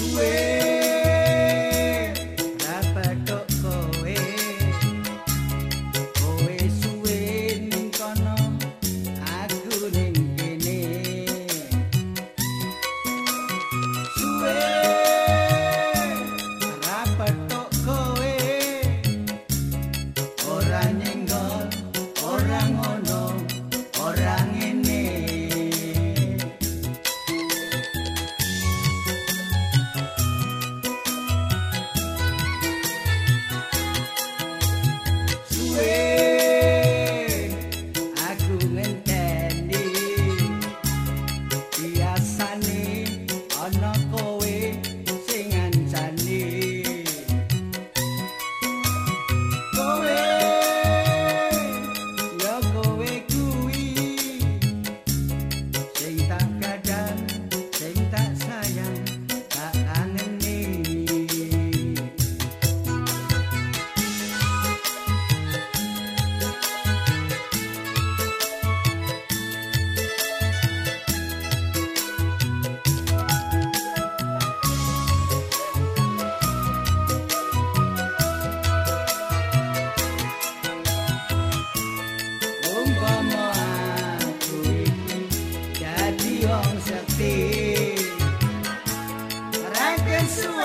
away. Sekti